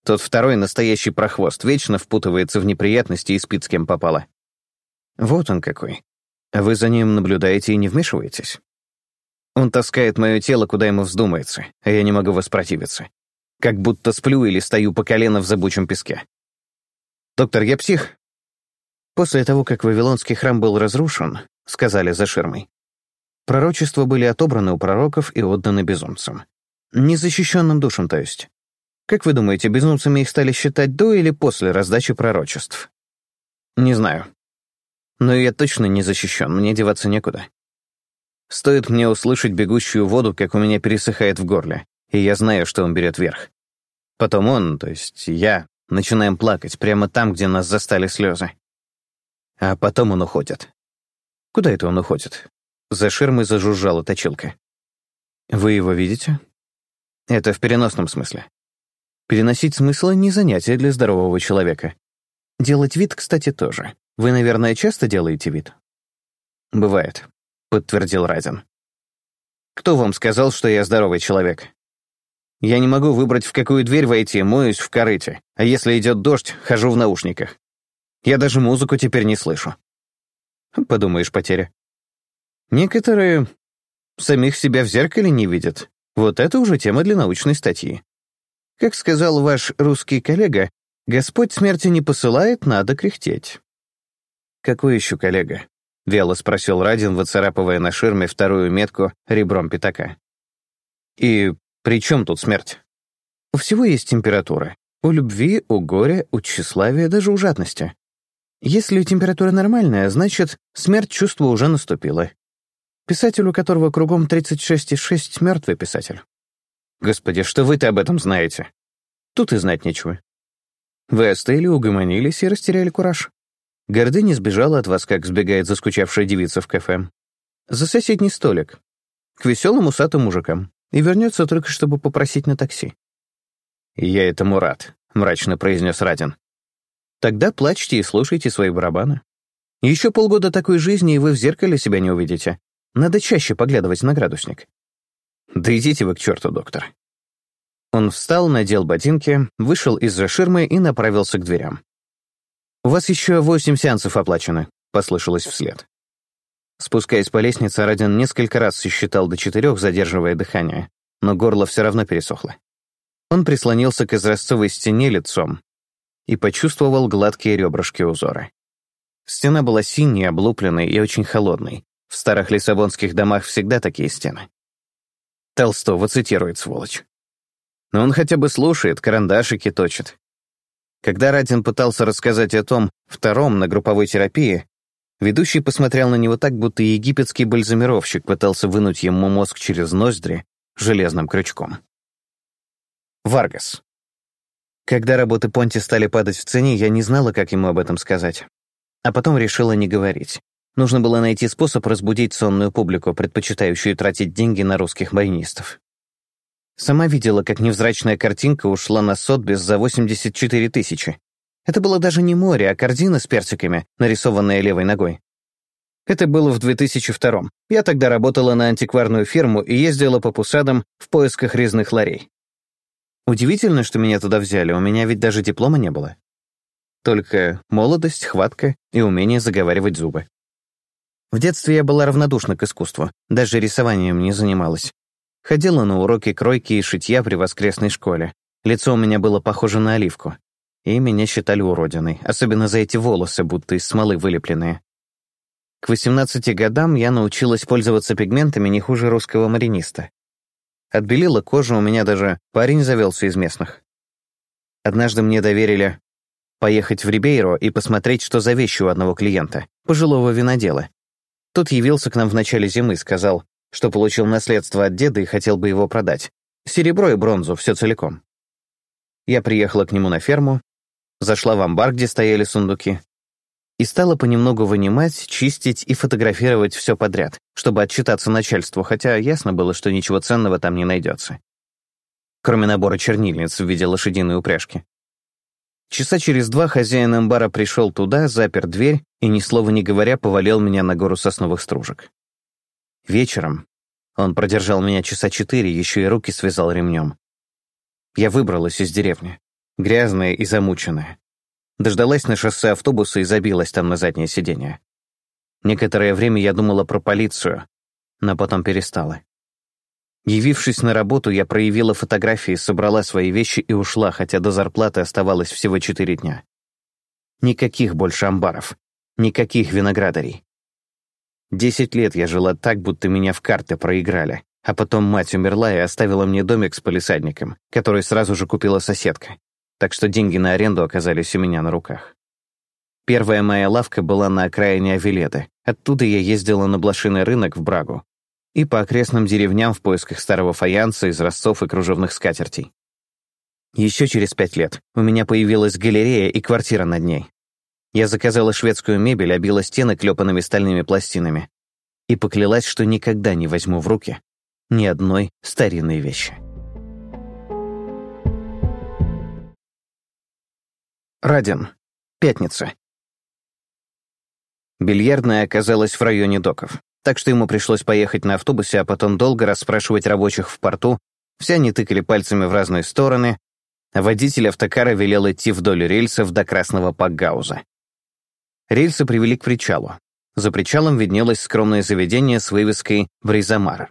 S1: Тот второй настоящий прохвост, вечно впутывается в неприятности и спит с кем попало. Вот он какой. Вы за ним наблюдаете и не вмешиваетесь? Он таскает мое тело, куда ему вздумается, а я не могу воспротивиться как будто сплю или стою по колено в забучем песке. «Доктор, я псих?» После того, как Вавилонский храм был разрушен, сказали за ширмой, пророчества были отобраны у пророков и отданы безумцам. Незащищенным душам, то есть. Как вы думаете, безумцами их стали считать до или после раздачи пророчеств? Не знаю. Но я точно не защищен, мне деваться некуда. Стоит мне услышать бегущую воду, как у меня пересыхает в горле и я знаю, что он берет верх. Потом он, то есть я, начинаем плакать прямо там, где нас застали слезы. А потом он уходит. Куда это он уходит? За ширмой зажужжала точилка. Вы его видите? Это в переносном смысле. Переносить смысла — не занятие для здорового человека. Делать вид, кстати, тоже. Вы, наверное, часто делаете вид? Бывает, — подтвердил Райзен. Кто вам сказал, что я здоровый человек? Я не могу выбрать, в какую дверь войти, моюсь в корыте. А если идет дождь, хожу в наушниках. Я даже музыку теперь не слышу. Подумаешь, потеря. Некоторые самих себя в зеркале не видят. Вот это уже тема для научной статьи. Как сказал ваш русский коллега, Господь смерти не посылает, надо кряхтеть. Какой еще коллега? Вяло спросил Радин, выцарапывая на ширме вторую метку ребром пятака. И при чем тут смерть? У всего есть температура. У любви, у горя, у тщеславия, даже у жадности. Если температура нормальная, значит, смерть чувства уже наступила. Писатель, у которого кругом 36,6, мертвый писатель. Господи, что вы-то об этом знаете? Тут и знать нечего. Вы остыли, угомонились и растеряли кураж. Гордыня сбежала от вас, как сбегает заскучавшая девица в кафе. За соседний столик. К веселым усатым мужикам и вернется только, чтобы попросить на такси. «Я этому рад», — мрачно произнес Радин. «Тогда плачьте и слушайте свои барабаны. Еще полгода такой жизни, и вы в зеркале себя не увидите. Надо чаще поглядывать на градусник». «Да идите вы к черту, доктор». Он встал, надел ботинки, вышел из-за ширмы и направился к дверям. «У вас еще восемь сеансов оплачено», — послышалось вслед. Спускаясь по лестнице, Радин несколько раз сосчитал до четырех, задерживая дыхание, но горло все равно пересохло. Он прислонился к изразцовой стене лицом и почувствовал гладкие ребрышки узора. Стена была синей, облупленной и очень холодной. В старых лиссабонских домах всегда такие стены. Толстого цитирует сволочь. Но он хотя бы слушает, карандашики точит. Когда Радин пытался рассказать о том втором на групповой терапии, Ведущий посмотрел на него так, будто египетский бальзамировщик пытался вынуть ему мозг через ноздри железным крючком. Варгас. Когда работы Понти стали падать в цене, я не знала, как ему об этом сказать. А потом решила не говорить. Нужно было найти способ разбудить сонную публику, предпочитающую тратить деньги на русских баянистов. Сама видела, как невзрачная картинка ушла на Сотбис за 84 тысячи. Это было даже не море, а корзина с персиками, нарисованная левой ногой. Это было в 2002-м. Я тогда работала на антикварную фирму и ездила по пусадам в поисках резных ларей. Удивительно, что меня туда взяли, у меня ведь даже диплома не было. Только молодость, хватка и умение заговаривать зубы. В детстве я была равнодушна к искусству, даже рисованием не занималась. Ходила на уроки кройки и шитья при воскресной школе. Лицо у меня было похоже на оливку. И меня считали уродиной, особенно за эти волосы, будто из смолы вылепленные. К 18 годам я научилась пользоваться пигментами не хуже русского мариниста. Отбелила кожу, у меня даже парень завелся из местных. Однажды мне доверили поехать в Рибейро и посмотреть, что за вещи у одного клиента, пожилого винодела. Тот явился к нам в начале зимы, сказал, что получил наследство от деда и хотел бы его продать. Серебро и бронзу, все целиком. Я приехала к нему на ферму, зашла в амбар, где стояли сундуки, и стала понемногу вынимать, чистить и фотографировать все подряд, чтобы отчитаться начальству, хотя ясно было, что ничего ценного там не найдется. Кроме набора чернильниц в виде лошадиной упряжки. Часа через два хозяин амбара пришел туда, запер дверь и, ни слова не говоря, повалил меня на гору сосновых стружек. Вечером он продержал меня часа четыре, еще и руки связал ремнем. Я выбралась из деревни, грязная и замученная. Дождалась на шоссе автобуса и забилась там на заднее сиденье. Некоторое время я думала про полицию, но потом перестала. Явившись на работу, я проявила фотографии, собрала свои вещи и ушла, хотя до зарплаты оставалось всего четыре дня. Никаких больше амбаров, никаких виноградарей. Десять лет я жила так, будто меня в карты проиграли, а потом мать умерла и оставила мне домик с полисадником, который сразу же купила соседка так что деньги на аренду оказались у меня на руках. Первая моя лавка была на окраине Авилеты. Оттуда я ездила на блошиный рынок в Брагу и по окрестным деревням в поисках старого фаянса, изразцов и кружевных скатертей. Еще через пять лет у меня появилась галерея и квартира над ней. Я заказала шведскую мебель, обила стены клепанными стальными пластинами и поклялась, что никогда не возьму в руки ни одной старинной вещи. Радин. Пятница. Бильярдная оказалась в районе доков, так что ему пришлось поехать на автобусе, а потом долго расспрашивать рабочих в порту, все они тыкали пальцами в разные стороны, а водитель автокара велел идти вдоль рельсов до красного пакгауза. Рельсы привели к причалу. За причалом виднелось скромное заведение с вывеской «Бризамар».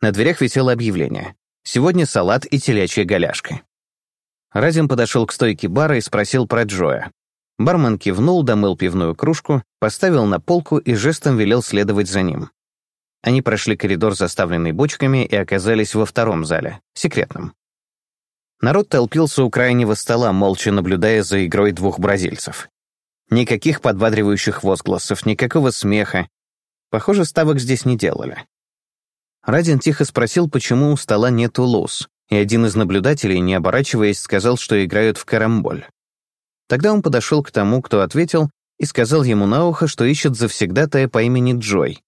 S1: На дверях висело объявление «Сегодня салат и телячья голяшка». Разин подошел к стойке бара и спросил про Джоя. Бармен кивнул, домыл пивную кружку, поставил на полку и жестом велел следовать за ним. Они прошли коридор, заставленный бочками, и оказались во втором зале, секретном. Народ толпился у крайнего стола, молча наблюдая за игрой двух бразильцев. Никаких подбадривающих возгласов, никакого смеха. Похоже, ставок здесь не делали. Радин тихо спросил, почему у стола нету луз, и один из наблюдателей, не оборачиваясь, сказал, что играют в карамболь. Тогда он подошел к тому, кто ответил, и сказал ему на ухо, что ищет завсегдатая по имени Джой.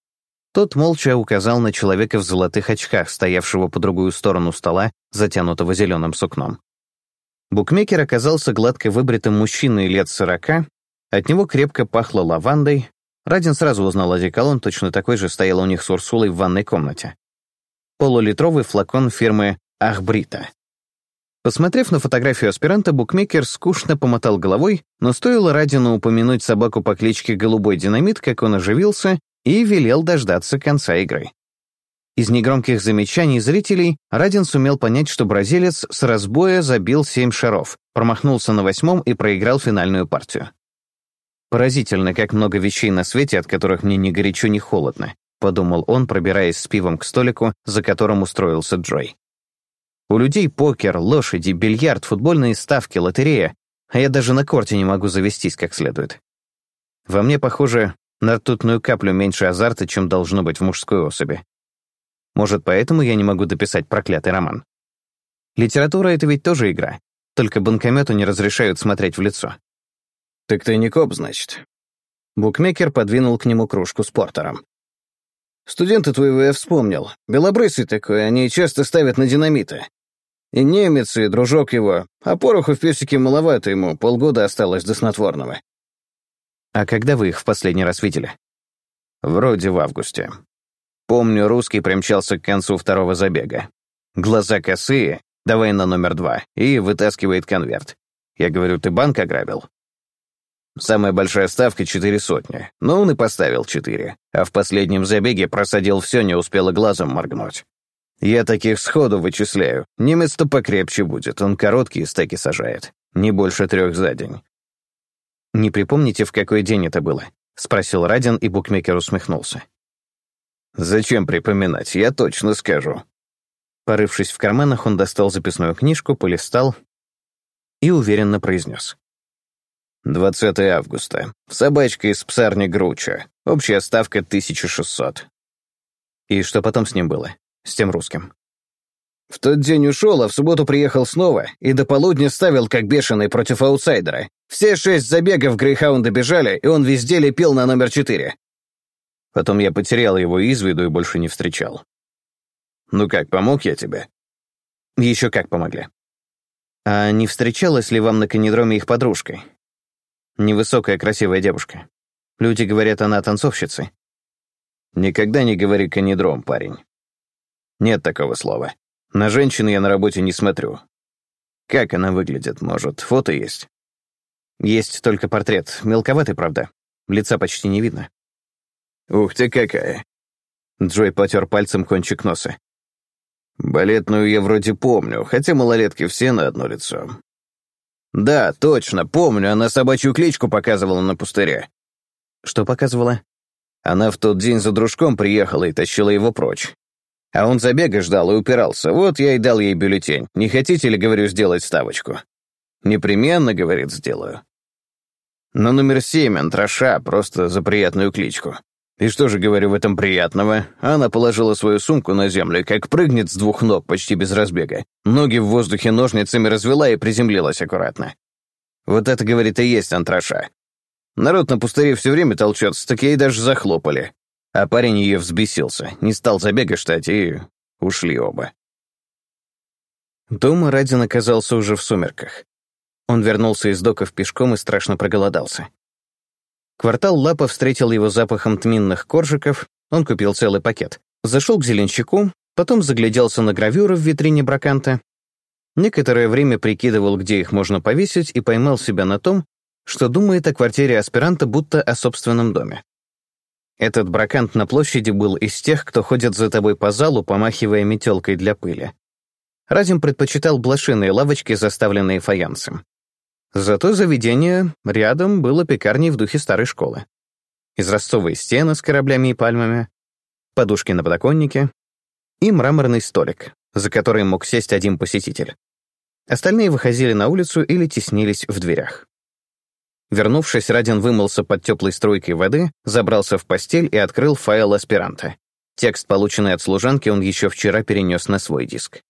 S1: Тот молча указал на человека в золотых очках, стоявшего по другую сторону стола, затянутого зеленым сукном. Букмекер оказался гладко выбритым мужчиной лет сорока, от него крепко пахло лавандой. Радин сразу узнал одеколон, точно такой же стоял у них с Урсулой в ванной комнате. Полулитровый флакон фирмы Ахбрита. Посмотрев на фотографию аспиранта, букмекер скучно помотал головой, но стоило Радину упомянуть собаку по кличке Голубой Динамит, как он оживился и велел дождаться конца игры. Из негромких замечаний зрителей Радин сумел понять, что бразилец с разбоя забил семь шаров, промахнулся на восьмом и проиграл финальную партию. «Поразительно, как много вещей на свете, от которых мне ни горячо, ни холодно», подумал он, пробираясь с пивом к столику, за которым устроился Джой. У людей покер, лошади, бильярд, футбольные ставки, лотерея, а я даже на корте не могу завестись как следует. Во мне, похоже, на ртутную каплю меньше азарта, чем должно быть в мужской особи. Может, поэтому я не могу дописать проклятый роман. Литература — это ведь тоже игра, только банкомету не разрешают смотреть в лицо. «Так ты не коп, значит?» Букмекер подвинул к нему кружку с портером. «Студенты твоего я вспомнил. Белобрысый такой, они часто ставят на динамиты. И немец, и дружок его. А пороху в песике маловато ему, полгода осталось до снотворного. А когда вы их в последний раз видели? Вроде в августе. Помню, русский примчался к концу второго забега. Глаза косые, давай на номер два, и вытаскивает конверт. Я говорю, ты банк ограбил? Самая большая ставка — четыре сотни. Но он и поставил четыре. А в последнем забеге просадил все, не успела глазом моргнуть. Я таких сходу вычисляю. Немец-то покрепче будет, он короткие стеки сажает. Не больше трех за день. «Не припомните, в какой день это было?» — спросил Радин, и букмекер усмехнулся. «Зачем припоминать? Я точно скажу». Порывшись в карманах, он достал записную книжку, полистал и уверенно произнес. 20 августа. Собачка из псарни Груча. Общая ставка 1600. И что потом с ним было? С тем русским? В тот день ушел, а в субботу приехал снова и до полудня ставил как бешеный против аутсайдера. Все шесть забегов Грейхаунда бежали, и он везде лепил на номер четыре. Потом я потерял его из виду и больше не встречал. Ну как, помог я тебе? Еще как помогли. А не встречалась ли вам на канидроме их подружкой? Невысокая, красивая девушка. Люди говорят, она танцовщица. Никогда не говори канидром, парень. Нет такого слова. На женщин я на работе не смотрю. Как она выглядит, может, фото есть? Есть только портрет. Мелковатый, правда. Лица почти не видно. Ух ты какая. Джой потер пальцем кончик носа. Балетную я вроде помню, хотя малолетки все на одно лицо. «Да, точно, помню, она собачью кличку показывала на пустыре». «Что показывала?» Она в тот день за дружком приехала и тащила его прочь. А он забега ждал и упирался. Вот я и дал ей бюллетень. Не хотите ли, говорю, сделать ставочку? Непременно, говорит, сделаю. Но номер семь, антраша, просто за приятную кличку. И что же, говорю, в этом приятного? Она положила свою сумку на землю как прыгнет с двух ног почти без разбега. Ноги в воздухе ножницами развела и приземлилась аккуратно. Вот это, говорит, и есть антраша. Народ на пустыре все время толчется, так ей даже захлопали. А парень ее взбесился, не стал забега ждать, и ушли оба. Дома Радин оказался уже в сумерках. Он вернулся из доков пешком и страшно проголодался. Квартал Лапа встретил его запахом тминных коржиков, он купил целый пакет. Зашел к зеленщику, потом загляделся на гравюры в витрине браканта. Некоторое время прикидывал, где их можно повесить, и поймал себя на том, что думает о квартире аспиранта будто о собственном доме. Этот бракант на площади был из тех, кто ходит за тобой по залу, помахивая метелкой для пыли. Разим предпочитал блошиные лавочки, заставленные фаянсом. Зато заведение рядом было пекарней в духе старой школы. Изразцовые стены с кораблями и пальмами, подушки на подоконнике и мраморный столик, за который мог сесть один посетитель. Остальные выходили на улицу или теснились в дверях. Вернувшись, Радин вымылся под теплой струйкой воды, забрался в постель и открыл файл аспиранта. Текст, полученный от служанки, он еще вчера перенес на свой диск.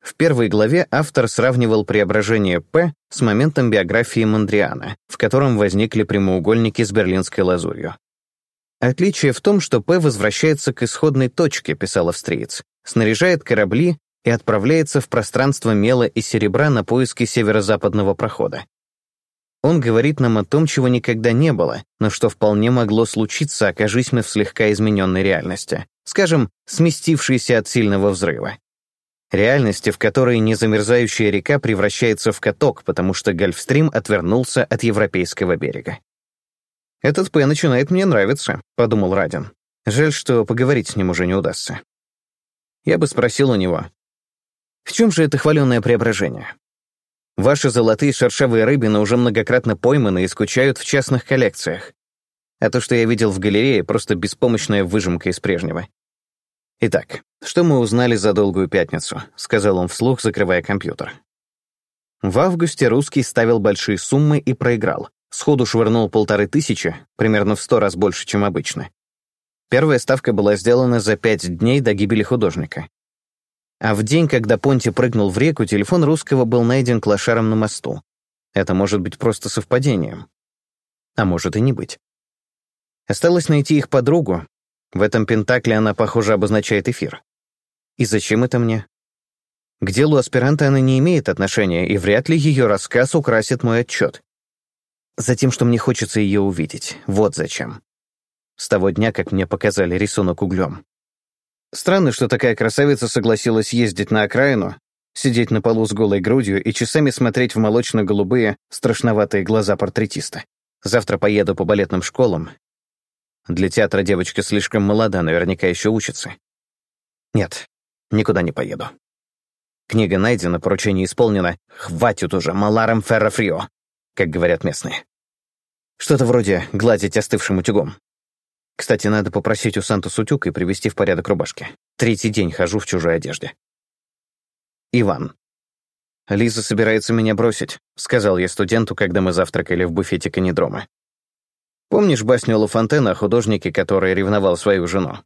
S1: В первой главе автор сравнивал преображение П с моментом биографии Мондриана, в котором возникли прямоугольники с берлинской лазурью. Отличие в том, что П возвращается к исходной точке, писал австриец, снаряжает корабли и отправляется в пространство мела и серебра на поиски северо-западного прохода. Он говорит нам о том, чего никогда не было, но что вполне могло случиться, окажись мы в слегка измененной реальности, скажем, сместившейся от сильного взрыва. Реальности, в которой незамерзающая река превращается в каток, потому что Гольфстрим отвернулся от европейского берега. «Этот П начинает мне нравиться», — подумал Радин. Жаль, что поговорить с ним уже не удастся. Я бы спросил у него, в чем же это хваленное преображение? Ваши золотые шершавые рыбины уже многократно пойманы и скучают в частных коллекциях. А то, что я видел в галерее, просто беспомощная выжимка из прежнего. «Итак, что мы узнали за долгую пятницу?» — сказал он вслух, закрывая компьютер. В августе русский ставил большие суммы и проиграл. Сходу швырнул полторы тысячи, примерно в сто раз больше, чем обычно. Первая ставка была сделана за пять дней до гибели художника. А в день, когда Понти прыгнул в реку, телефон русского был найден клошаром на мосту. Это может быть просто совпадением. А может и не быть. Осталось найти их подругу, в этом пентакле она, похоже, обозначает эфир. И зачем это мне? К делу аспиранта она не имеет отношения, и вряд ли ее рассказ украсит мой отчет. Затем, что мне хочется ее увидеть. Вот зачем. С того дня, как мне показали рисунок углем. Странно, что такая красавица согласилась ездить на окраину, сидеть на полу с голой грудью и часами смотреть в молочно-голубые, страшноватые глаза портретиста. Завтра поеду по балетным школам. Для театра девочка слишком молода, наверняка еще учится. Нет, никуда не поеду. Книга найдена, поручение исполнено. Хватит уже, маларом феррофрио, как говорят местные. Что-то вроде гладить остывшим утюгом. Кстати, надо попросить у Сантус утюг и привести в порядок рубашки. Третий день хожу в чужой одежде. Иван. «Лиза собирается меня бросить», — сказал я студенту, когда мы завтракали в буфете канидрома. «Помнишь басню Ла Фонтена о художнике, который ревновал свою жену?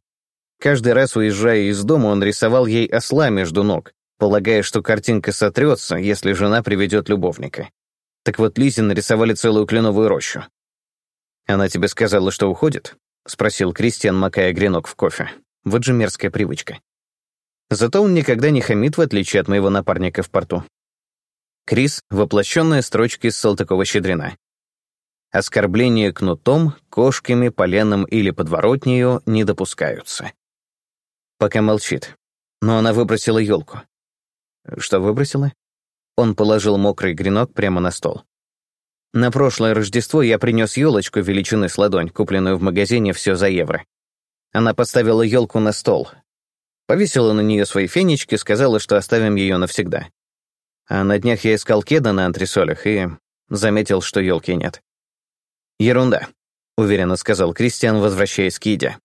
S1: Каждый раз, уезжая из дома, он рисовал ей осла между ног, полагая, что картинка сотрется, если жена приведет любовника. Так вот, Лизе нарисовали целую кленовую рощу. Она тебе сказала, что уходит?» — спросил Кристиан, макая гренок в кофе. Вот же мерзкая привычка. Зато он никогда не хамит, в отличие от моего напарника в порту. Крис — воплощенная строчка из Салтыкова-Щедрина. Оскорбления кнутом, кошками, поленом или подворотнею не допускаются. Пока молчит. Но она выбросила елку. Что выбросила? Он положил мокрый гренок прямо на стол. На прошлое Рождество я принес елочку величины с ладонь, купленную в магазине все за евро. Она поставила елку на стол, Повесила на нее свои фенечки, сказала, что оставим ее навсегда. А на днях я искал кеда на антресолях и заметил, что елки нет. «Ерунда», — уверенно сказал Кристиан, возвращаясь к еде.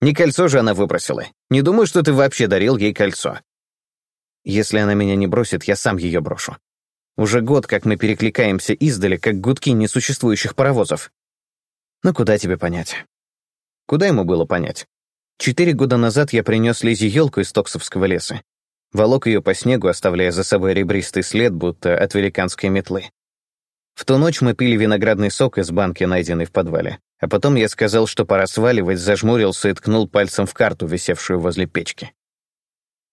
S1: «Не кольцо же она выбросила. Не думаю, что ты вообще дарил ей кольцо. Если она меня не бросит, я сам ее брошу. Уже год, как мы перекликаемся издали, как гудки несуществующих паровозов. Ну куда тебе понять? Куда ему было понять? Четыре года назад я принес Лизе елку из Токсовского леса. Волок ее по снегу, оставляя за собой ребристый след, будто от великанской метлы. В ту ночь мы пили виноградный сок из банки, найденной в подвале. А потом я сказал, что пора сваливать, зажмурился и ткнул пальцем в карту, висевшую возле печки.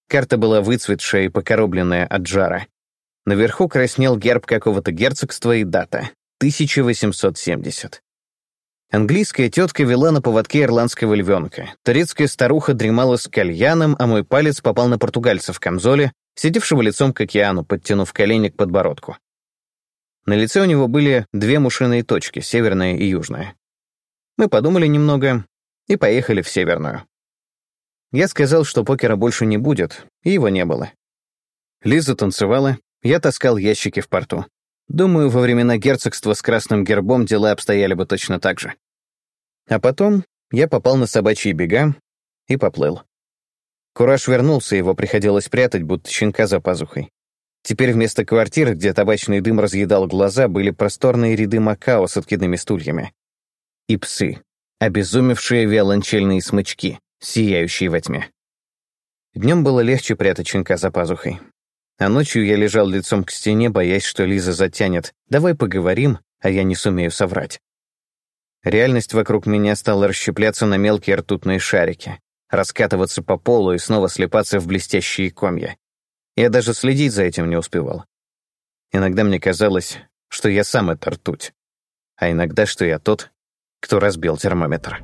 S1: Карта была выцветшая и покоробленная от жара. Наверху краснел герб какого-то герцогства и дата — 1870. Английская тетка вела на поводке ирландского львенка. Турецкая старуха дремала с кальяном, а мой палец попал на португальца в камзоле, сидевшего лицом к океану, подтянув колени к подбородку. На лице у него были две мушиные точки, северная и южная. Мы подумали немного и поехали в северную. Я сказал, что покера больше не будет, и его не было. Лиза танцевала, я таскал ящики в порту. Думаю, во времена герцогства с красным гербом дела обстояли бы точно так же. А потом я попал на собачьи бега и поплыл. Кураж вернулся, его приходилось прятать, будто щенка за пазухой. Теперь вместо квартиры, где табачный дым разъедал глаза, были просторные ряды Макао с откидными стульями. И псы, обезумевшие виолончельные смычки, сияющие во тьме. Днем было легче прятать щенка за пазухой. А ночью я лежал лицом к стене, боясь, что Лиза затянет. «Давай поговорим, а я не сумею соврать». Реальность вокруг меня стала расщепляться на мелкие ртутные шарики, раскатываться по полу и снова слепаться в блестящие комья. Я даже следить за этим не успевал. Иногда мне казалось, что я сам это ртуть, а иногда, что я тот, кто разбил термометр.